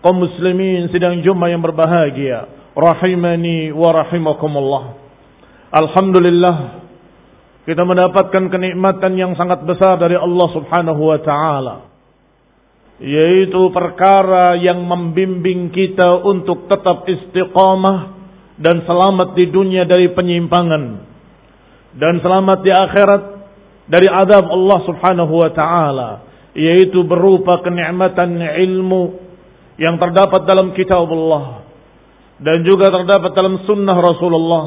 Kaum muslimin sedang jumpa yang berbahagia. Rahimani wa rahimakumullah. Alhamdulillah kita mendapatkan kenikmatan yang sangat besar dari Allah Subhanahu wa taala yaitu perkara yang membimbing kita untuk tetap istiqamah dan selamat di dunia dari penyimpangan dan selamat di akhirat dari azab Allah Subhanahu wa taala yaitu berupa kenikmatan ilmu yang terdapat dalam kitab Allah dan juga terdapat dalam sunnah Rasulullah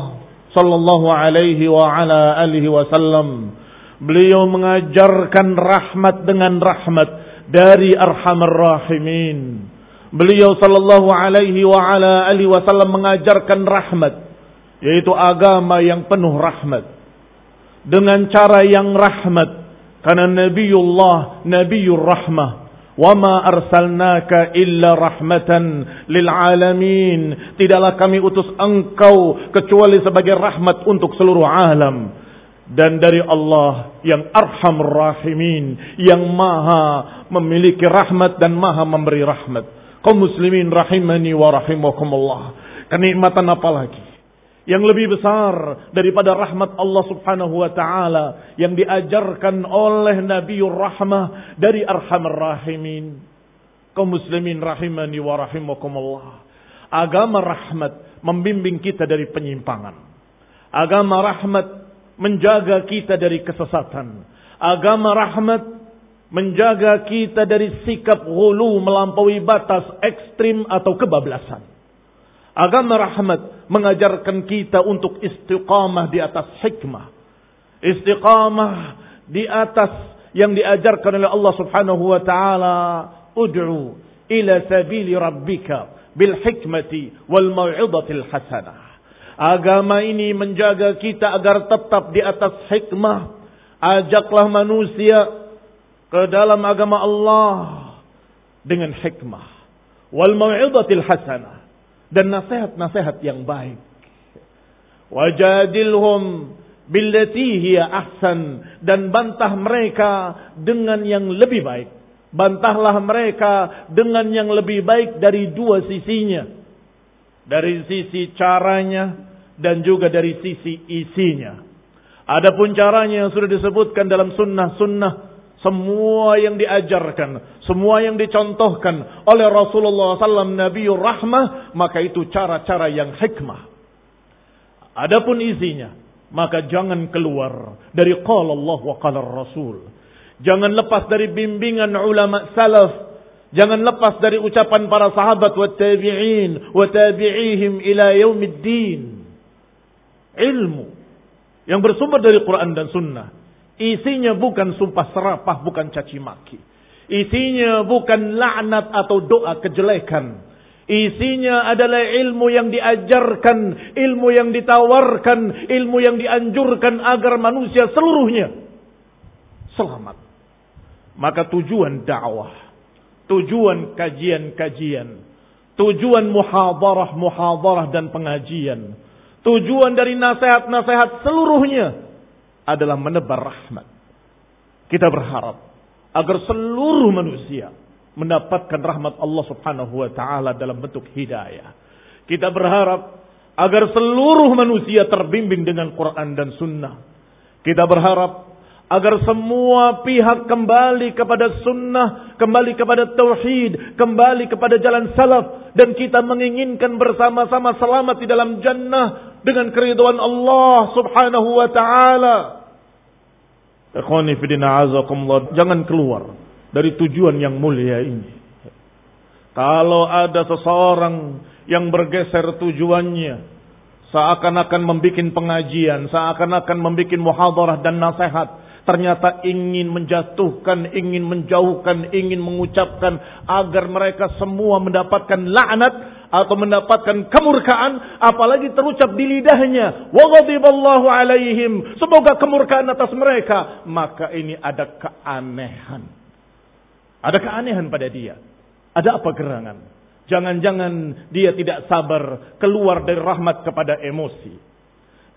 sallallahu alaihi wa ala alihi wasallam. Beliau mengajarkan rahmat dengan rahmat dari arhamar rahimin. Beliau sallallahu alaihi wa ala alihi wasallam mengajarkan rahmat yaitu agama yang penuh rahmat. Dengan cara yang rahmat karena nabiullah nabiyur rahmah Wama arsalnaka illa rahmatan lil alamin. Tidaklah kami utus engkau kecuali sebagai rahmat untuk seluruh alam. Dan dari Allah yang arhamur rahimin. Yang maha memiliki rahmat dan maha memberi rahmat. Kaum muslimin rahimani wa rahimakumullah. Kenikmatan apa lagi? Yang lebih besar daripada rahmat Allah Subhanahu wa taala yang diajarkan oleh Nabiur Rahmah dari Arhamar Rahimin. Kaum muslimin rahimani wa rahimakumullah. Agama rahmat membimbing kita dari penyimpangan. Agama rahmat menjaga kita dari kesesatan. Agama rahmat menjaga kita dari sikap hulu melampaui batas ekstrim atau kebablasan. Agama rahmat mengajarkan kita untuk istiqamah di atas hikmah. Istiqamah di atas yang diajarkan oleh Allah Subhanahu wa taala, ud'u ila sabili rabbika bil hikmati wal mau'izatil hasanah. Agama ini menjaga kita agar tetap di atas hikmah. Ajaklah manusia ke dalam agama Allah dengan hikmah wal mau'izatil hasanah dan nasihat-nasihat yang baik. Wajadilhum billati hiya ahsan dan bantah mereka dengan yang lebih baik. Bantahlah mereka dengan yang lebih baik dari dua sisinya. Dari sisi caranya dan juga dari sisi isinya. Adapun caranya yang sudah disebutkan dalam sunnah-sunnah semua yang diajarkan, semua yang dicontohkan oleh Rasulullah SAW Nabiur Rahmah, maka itu cara-cara yang hikmah. Adapun isinya, maka jangan keluar dari qala Allah wa qala Rasul. Jangan lepas dari bimbingan ulama salaf Jangan lepas dari ucapan para sahabat wa tabi'in wa tabi'ihim ila yaumiddin. Ilmu yang bersumber dari Quran dan Sunnah. Isinya bukan sumpah serapah, bukan caci maki. Isinya bukan laknat atau doa kejelekan. Isinya adalah ilmu yang diajarkan, ilmu yang ditawarkan, ilmu yang dianjurkan agar manusia seluruhnya selamat. Maka tujuan dakwah tujuan kajian-kajian, tujuan muhadarah-muhadarah dan pengajian, tujuan dari nasihat-nasihat seluruhnya adalah menebar rahmat. Kita berharap agar seluruh manusia mendapatkan rahmat Allah Subhanahu wa taala dalam bentuk hidayah. Kita berharap agar seluruh manusia terbimbing dengan Quran dan Sunnah. Kita berharap agar semua pihak kembali kepada sunnah, kembali kepada tauhid, kembali kepada jalan salaf dan kita menginginkan bersama-sama selamat di dalam jannah dengan keriduan Allah Subhanahu wa taala. Azakumullah, jangan keluar dari tujuan yang mulia ini. Kalau ada seseorang yang bergeser tujuannya, seakan-akan membuat pengajian, seakan-akan membuat muhadarah dan nasihat, ternyata ingin menjatuhkan, ingin menjauhkan, ingin mengucapkan agar mereka semua mendapatkan laknat atau mendapatkan kemurkaan apalagi terucap di lidahnya. Wa ghadiballahu alaihim. Semoga kemurkaan atas mereka. Maka ini ada keanehan. Ada keanehan pada dia. Ada apa gerangan? Jangan-jangan dia tidak sabar keluar dari rahmat kepada emosi.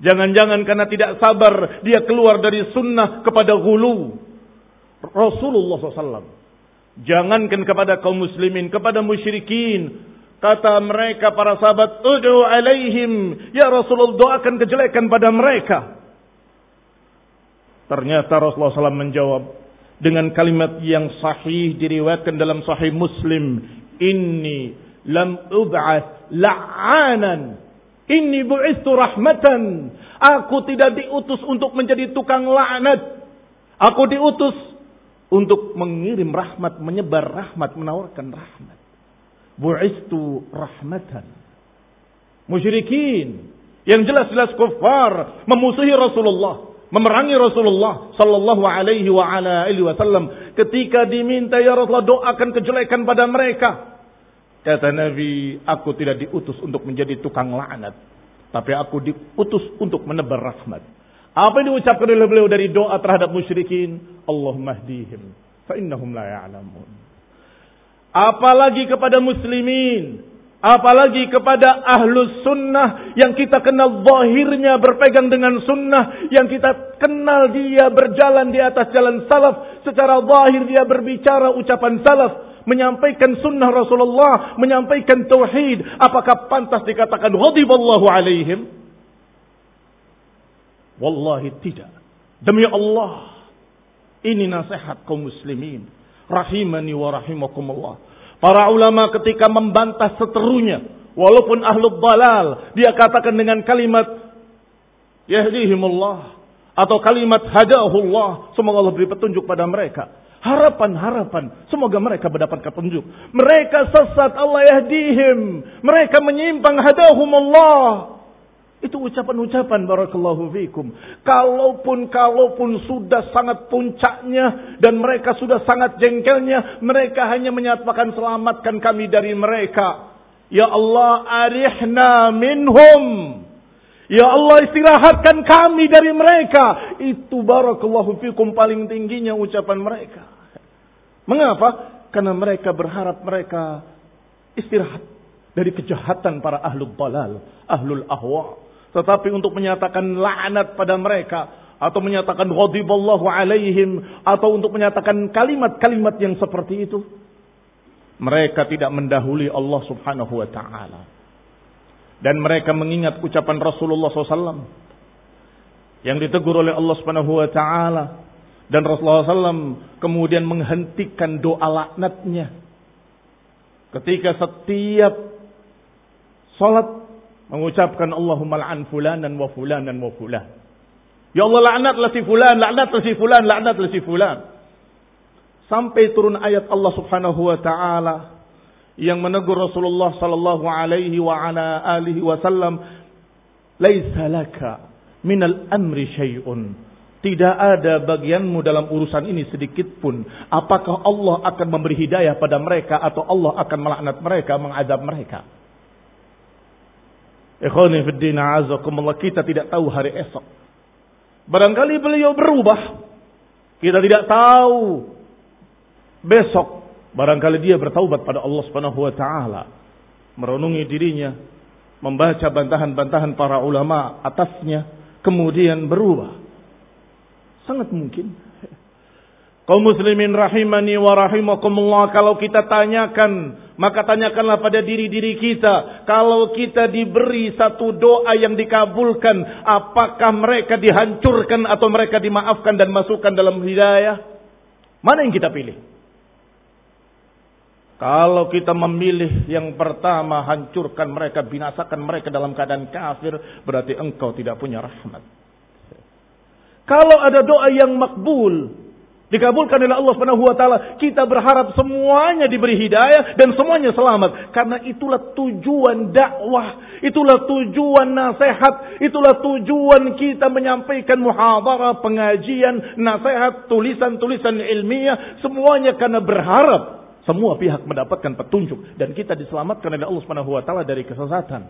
Jangan-jangan karena tidak sabar dia keluar dari sunnah kepada gulu. Rasulullah SAW. Jangankan kepada kaum muslimin, kepada musyrikin. Kata mereka para sahabat, Udu alaihim. Ya Rasulullah doakan kejelekan pada mereka. Ternyata Rasulullah SAW menjawab dengan kalimat yang sahih diriwayatkan dalam sahih Muslim. Inni lam ub'ath la'anan ini bu'istu rahmatan. Aku tidak diutus untuk menjadi tukang laknat. Aku diutus untuk mengirim rahmat, menyebar rahmat, menawarkan rahmat. Bu'istu rahmatan. Musyrikin yang jelas-jelas kufar memusuhi Rasulullah, memerangi Rasulullah sallallahu alaihi wa ala alihi wasallam ketika diminta ya Rasulullah doakan kejelekan pada mereka. Kata Nabi, aku tidak diutus untuk menjadi tukang laknat. Tapi aku diutus untuk menebar rahmat. Apa yang diucapkan oleh beliau dari doa terhadap musyrikin? Allahumma hdihim. Fa'innahum la ya'lamun. Apalagi kepada muslimin. Apalagi kepada ahlus sunnah yang kita kenal zahirnya berpegang dengan sunnah. Yang kita kenal dia berjalan di atas jalan salaf. Secara zahir dia berbicara ucapan salaf menyampaikan sunnah Rasulullah, menyampaikan tauhid, apakah pantas dikatakan ghadiballahu alaihim? Wallahi tidak. Demi Allah, ini nasihat kaum muslimin. Rahimani wa rahimakumullah. Para ulama ketika membantah seterunya, walaupun ahlu balal, dia katakan dengan kalimat yahdihimullah atau kalimat hadahullah, semoga Allah beri petunjuk pada mereka. Harapan-harapan. Semoga mereka mendapatkan petunjuk. Mereka sesat Allah yahdihim. Mereka menyimpang hadahumullah. Itu ucapan-ucapan barakallahu fikum. Kalaupun kalaupun sudah sangat puncaknya dan mereka sudah sangat jengkelnya, mereka hanya menyatakan selamatkan kami dari mereka. Ya Allah, arihna minhum. Ya Allah istirahatkan kami dari mereka. Itu barakallahu fikum paling tingginya ucapan mereka. Mengapa? Karena mereka berharap mereka istirahat dari kejahatan para ahlul balal, ahlul ahwa. Tetapi untuk menyatakan laknat pada mereka atau menyatakan ghadiballahu alaihim atau untuk menyatakan kalimat-kalimat yang seperti itu mereka tidak mendahului Allah Subhanahu wa taala. Dan mereka mengingat ucapan Rasulullah SAW yang ditegur oleh Allah Subhanahu wa taala dan Rasulullah SAW kemudian menghentikan doa laknatnya ketika setiap salat mengucapkan Allahumma la'an fulanan wa fulanan wa fulan. Ya Allah laknatlah si fulan, laknatlah si fulan, laknatlah si fulan. Sampai turun ayat Allah Subhanahu wa taala yang menegur Rasulullah sallallahu alaihi wa ala alihi wasallam, "Laisa laka minal amri syai'un." Tidak ada bagianmu dalam urusan ini sedikit pun. Apakah Allah akan memberi hidayah pada mereka atau Allah akan melaknat mereka, mengadab mereka? Ikhwani fiddin azakumullah kita tidak tahu hari esok. Barangkali beliau berubah. Kita tidak tahu besok barangkali dia bertaubat pada Allah Subhanahu wa taala, merenungi dirinya, membaca bantahan-bantahan para ulama atasnya, kemudian berubah. Sangat mungkin. Kaum muslimin rahimani wa rahimakumullah kalau kita tanyakan maka tanyakanlah pada diri-diri kita. Kalau kita diberi satu doa yang dikabulkan apakah mereka dihancurkan atau mereka dimaafkan dan masukkan dalam hidayah? Mana yang kita pilih? Kalau kita memilih yang pertama hancurkan mereka, binasakan mereka dalam keadaan kafir, berarti engkau tidak punya rahmat. Kalau ada doa yang makbul, dikabulkan oleh Allah Subhanahu wa taala, kita berharap semuanya diberi hidayah dan semuanya selamat. Karena itulah tujuan dakwah, itulah tujuan nasihat, itulah tujuan kita menyampaikan muhadarah, pengajian, nasihat, tulisan-tulisan ilmiah, semuanya karena berharap semua pihak mendapatkan petunjuk dan kita diselamatkan oleh Allah Subhanahu wa taala dari kesesatan.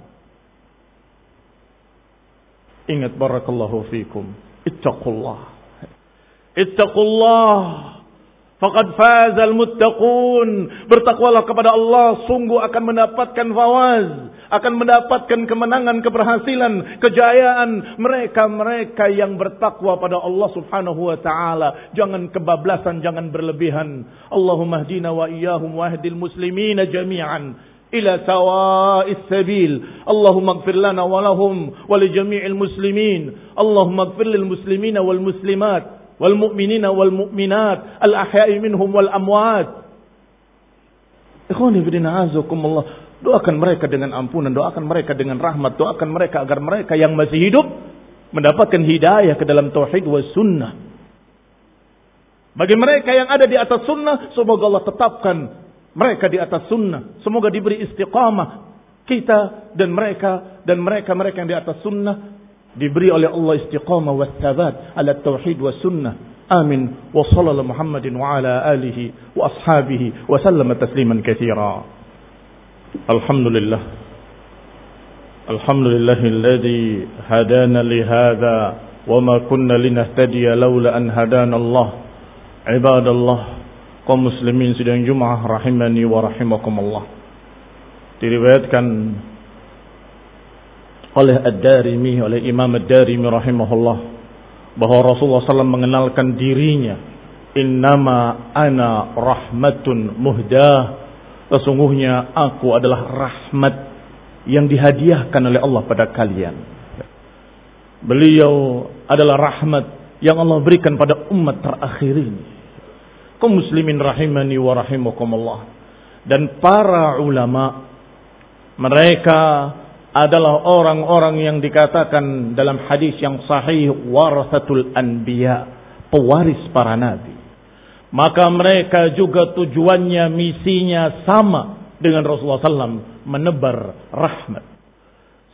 Ingat barakallahu fikum. Ittaqullah. Ittaqullah. Faqad fazal muttaqun. Bertakwalah kepada Allah, sungguh akan mendapatkan fawaz akan mendapatkan kemenangan, keberhasilan, kejayaan mereka-mereka yang bertakwa pada Allah Subhanahu wa taala. Jangan kebablasan, jangan berlebihan. Allahumma hdina wa iyyahum wa hdil muslimina jami'an ighfir lana wa lahum wa li jami'il muslimin. Allahumma lil muslimina wal mu'minina wal mu'minat al ahya'i minhum wal amwat. Ikhwani fi din azakumullah. Doakan mereka dengan ampunan, doakan mereka dengan rahmat, doakan mereka agar mereka yang masih hidup mendapatkan hidayah ke dalam tauhid wa sunnah. Bagi mereka yang ada di atas sunnah, semoga Allah tetapkan mereka di atas sunnah. Semoga diberi istiqamah kita dan mereka dan mereka-mereka yang di atas sunnah diberi oleh Allah istiqamah wa thabat ala tauhid wa sunnah. Amin. Wa sallallahu Muhammadin wa ala alihi wa ashabihi wa sallama tasliman katsira. لله الحمد لله الذي هدانا لهذا وما كنا لنهتدي لولا أن هدانا الله عباد الله kaum muslimin sidang Jumat rahimani wa rahimakumullah diriwayatkan oleh Ad-Darimi oleh Imam Ad-Darimi rahimahullah bahwa Rasulullah SAW mengenalkan dirinya innama ana rahmatun muhdah Sesungguhnya aku adalah rahmat yang dihadiahkan oleh Allah pada kalian. Beliau adalah rahmat yang Allah berikan pada umat terakhir ini. Kau muslimin rahimani wa rahimakumullah. Dan para ulama mereka adalah orang-orang yang dikatakan dalam hadis yang sahih warasatul anbiya, pewaris para nabi maka mereka juga tujuannya, misinya sama dengan Rasulullah SAW, menebar rahmat.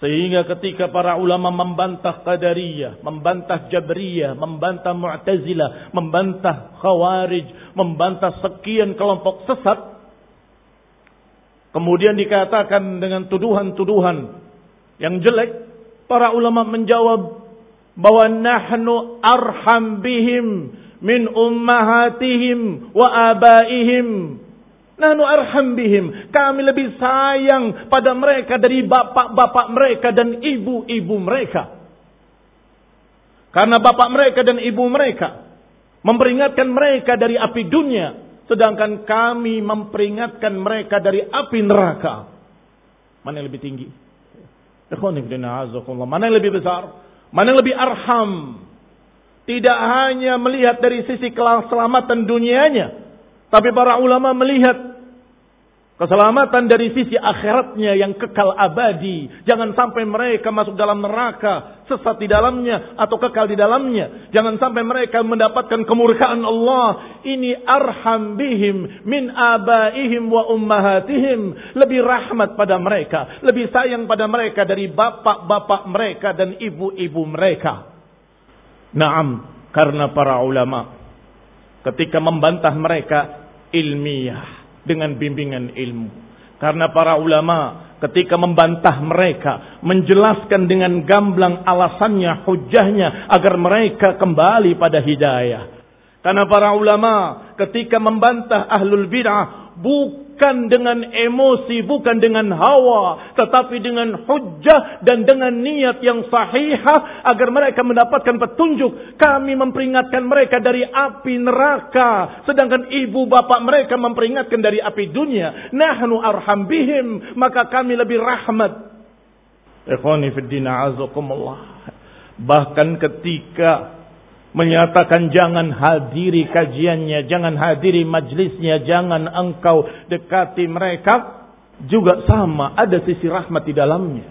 Sehingga ketika para ulama membantah Qadariyah, membantah Jabriyah, membantah Mu'tazilah, membantah Khawarij, membantah sekian kelompok sesat, kemudian dikatakan dengan tuduhan-tuduhan yang jelek, para ulama menjawab bahwa nahnu arham bihim min ummahatihim wa abaihim. Nahnu arham bihim. Kami lebih sayang pada mereka dari bapak-bapak mereka dan ibu-ibu mereka. Karena bapak mereka dan ibu mereka memperingatkan mereka dari api dunia, sedangkan kami memperingatkan mereka dari api neraka. Mana yang lebih tinggi? Mana yang lebih besar? Mana yang lebih arham? Tidak hanya melihat dari sisi keselamatan dunianya. Tapi para ulama melihat Keselamatan dari sisi akhiratnya yang kekal abadi. Jangan sampai mereka masuk dalam neraka, sesat di dalamnya atau kekal di dalamnya. Jangan sampai mereka mendapatkan kemurkaan Allah. Ini arham bihim min abaihim wa ummahatihim. Lebih rahmat pada mereka, lebih sayang pada mereka dari bapak-bapak mereka dan ibu-ibu mereka. Naam, karena para ulama ketika membantah mereka ilmiah dengan bimbingan ilmu. Karena para ulama ketika membantah mereka, menjelaskan dengan gamblang alasannya, hujahnya agar mereka kembali pada hidayah. Karena para ulama ketika membantah ahlul bid'ah bukan dengan emosi, bukan dengan hawa, tetapi dengan hujah dan dengan niat yang sahihah agar mereka mendapatkan petunjuk. Kami memperingatkan mereka dari api neraka, sedangkan ibu bapak mereka memperingatkan dari api dunia. Nahnu arham bihim, maka kami lebih rahmat. Ikhwani fi azakumullah. Bahkan ketika menyatakan jangan hadiri kajiannya, jangan hadiri majlisnya, jangan engkau dekati mereka, juga sama ada sisi rahmat di dalamnya.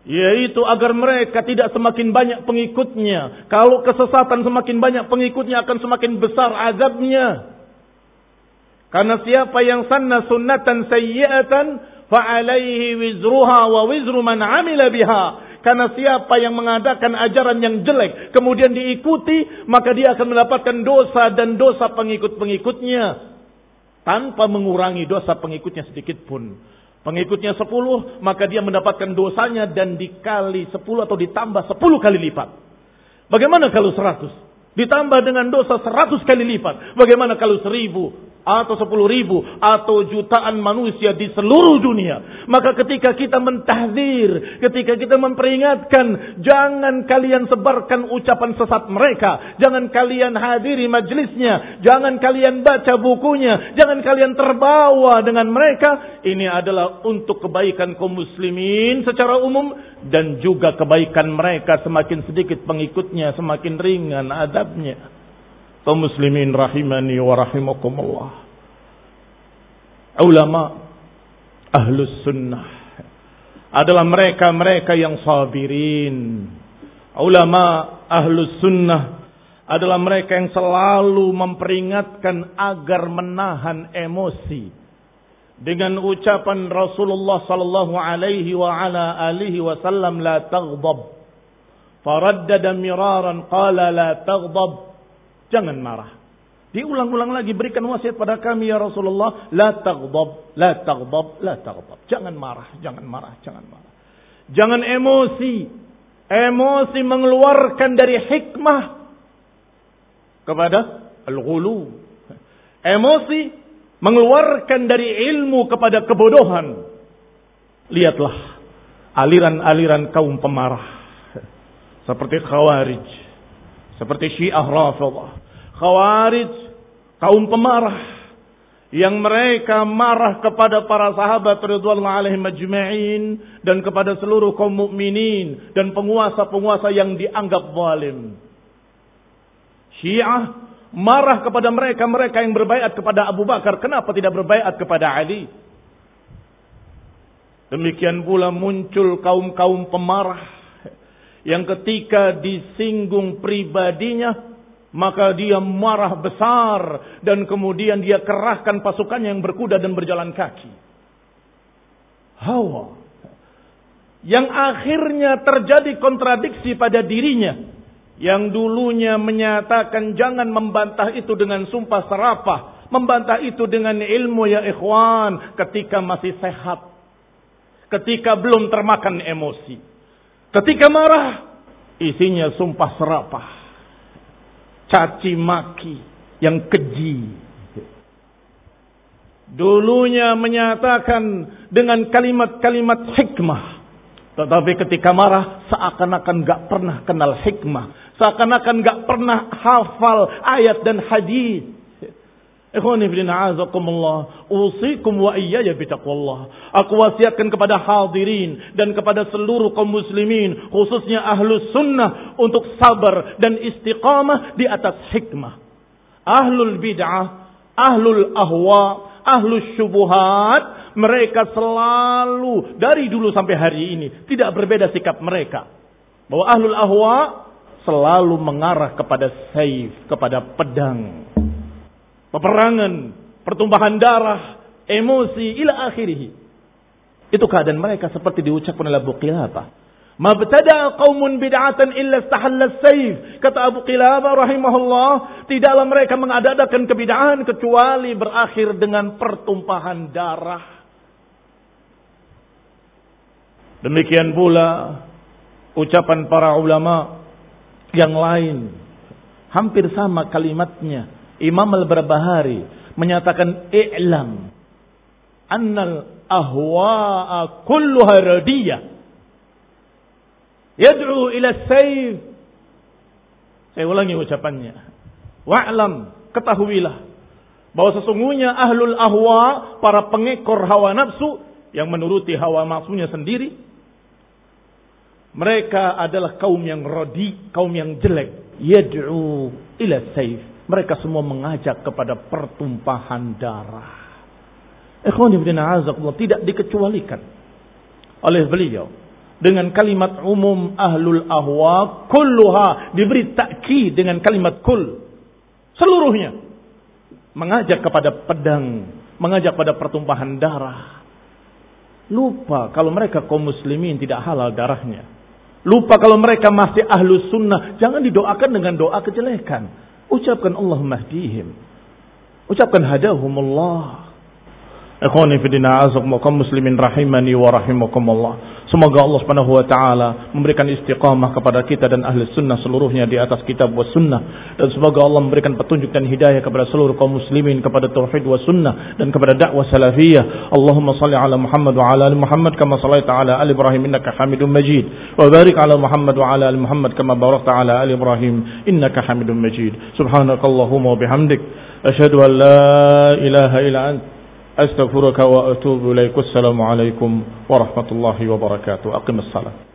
Yaitu agar mereka tidak semakin banyak pengikutnya. Kalau kesesatan semakin banyak pengikutnya akan semakin besar azabnya. Karena siapa yang sanna sunnatan sayyi'atan fa'alaihi wizruha wa wizru man amila biha. Karena siapa yang mengadakan ajaran yang jelek, kemudian diikuti, maka dia akan mendapatkan dosa dan dosa pengikut-pengikutnya. Tanpa mengurangi dosa pengikutnya sedikit pun. Pengikutnya sepuluh, maka dia mendapatkan dosanya dan dikali sepuluh atau ditambah sepuluh kali lipat. Bagaimana kalau seratus? Ditambah dengan dosa seratus kali lipat. Bagaimana kalau seribu? Atau sepuluh ribu atau jutaan manusia di seluruh dunia. Maka ketika kita mentahdir, ketika kita memperingatkan, jangan kalian sebarkan ucapan sesat mereka, jangan kalian hadiri majelisnya, jangan kalian baca bukunya, jangan kalian terbawa dengan mereka. Ini adalah untuk kebaikan kaum muslimin secara umum dan juga kebaikan mereka semakin sedikit pengikutnya, semakin ringan adabnya kaum muslimin rahimani wa rahimakumullah. Ulama ahlus sunnah adalah mereka-mereka yang sabirin. Ulama ahlus sunnah adalah mereka yang selalu memperingatkan agar menahan emosi dengan ucapan Rasulullah sallallahu alaihi wa ala alihi wasallam la taghdab faraddada miraran qala la taghdab Jangan marah. Diulang-ulang lagi berikan wasiat pada kami ya Rasulullah, la taghdab, la taghdab, la taghdab. Jangan marah, jangan marah, jangan marah. Jangan emosi. Emosi mengeluarkan dari hikmah kepada al-ghulu. Emosi mengeluarkan dari ilmu kepada kebodohan. Lihatlah aliran-aliran kaum pemarah seperti khawarij, seperti Syiah Rafidah, Khawarij, kaum pemarah yang mereka marah kepada para sahabat radhiyallahu alaihim majma'in dan kepada seluruh kaum mukminin dan penguasa-penguasa yang dianggap zalim. Syiah marah kepada mereka-mereka yang berbaiat kepada Abu Bakar, kenapa tidak berbaiat kepada Ali? Demikian pula muncul kaum-kaum pemarah yang ketika disinggung pribadinya maka dia marah besar dan kemudian dia kerahkan pasukannya yang berkuda dan berjalan kaki. Hawa. Yang akhirnya terjadi kontradiksi pada dirinya. Yang dulunya menyatakan jangan membantah itu dengan sumpah serapah. Membantah itu dengan ilmu ya ikhwan. Ketika masih sehat. Ketika belum termakan emosi. Ketika marah. Isinya sumpah serapah caci maki yang keji. Dulunya menyatakan dengan kalimat-kalimat hikmah. Tetapi ketika marah seakan-akan gak pernah kenal hikmah. Seakan-akan gak pernah hafal ayat dan hadis. Ikhwani fillah a'azakumullah, usikum wa iyaya bitaqwallah. Aku wasiatkan kepada hadirin dan kepada seluruh kaum muslimin, khususnya ahlus sunnah untuk sabar dan istiqamah di atas hikmah. Ahlul bid'ah, ahlul ahwa, ahlus syubuhat, mereka selalu dari dulu sampai hari ini tidak berbeda sikap mereka. Bahwa ahlul ahwa selalu mengarah kepada saif, kepada pedang peperangan, pertumpahan darah, emosi, ila akhirih. Itu keadaan mereka seperti diucapkan oleh Abu Qilabah. Mabtada qaumun bid'atan illa istahalla sayf. Kata Abu Qilabah rahimahullah, tidaklah mereka mengadakan kebid'ahan kecuali berakhir dengan pertumpahan darah. Demikian pula ucapan para ulama yang lain hampir sama kalimatnya Imam Al-Barbahari menyatakan i'lam annal ahwa'a kulluha radiyah yad'u ila sayf saya ulangi ucapannya wa'lam ketahuilah bahwa sesungguhnya ahlul ahwa para pengekor hawa nafsu yang menuruti hawa nafsunya sendiri mereka adalah kaum yang rodi, kaum yang jelek. Yad'u ila sayf. Mereka semua mengajak kepada pertumpahan darah. Ikhwan tidak dikecualikan oleh beliau dengan kalimat umum ahlul ahwa kulluha diberi takkid dengan kalimat kul seluruhnya. Mengajak kepada pedang mengajak pada pertumpahan darah. Lupa kalau mereka kaum muslimin tidak halal darahnya. Lupa kalau mereka masih ahlu sunnah. Jangan didoakan dengan doa kejelekan Ucapkan Allahumma hdihim. Ucapkan hadahumullah. Ikhwani fidina azakumullah muslimin rahimani wa rahimakumullah. Semoga Allah Subhanahu wa taala memberikan istiqamah kepada kita dan ahli sunnah seluruhnya di atas kitab wa sunnah dan semoga Allah memberikan petunjuk dan hidayah kepada seluruh kaum muslimin kepada tauhid wa sunnah dan kepada dakwah salafiyah. Allahumma salli ala Muhammad wa ala ali Muhammad kama sallaita ala ali Ibrahim innaka Hamidum Majid wa barik ala Muhammad wa ala ali Muhammad kama barakta ala ali Ibrahim innaka Hamidum Majid. Subhanakallahumma wa bihamdik asyhadu an la ilaha illa anta أستغفرك وأتوب إليك والسلام عليكم ورحمة الله وبركاته. أقم الصلاة.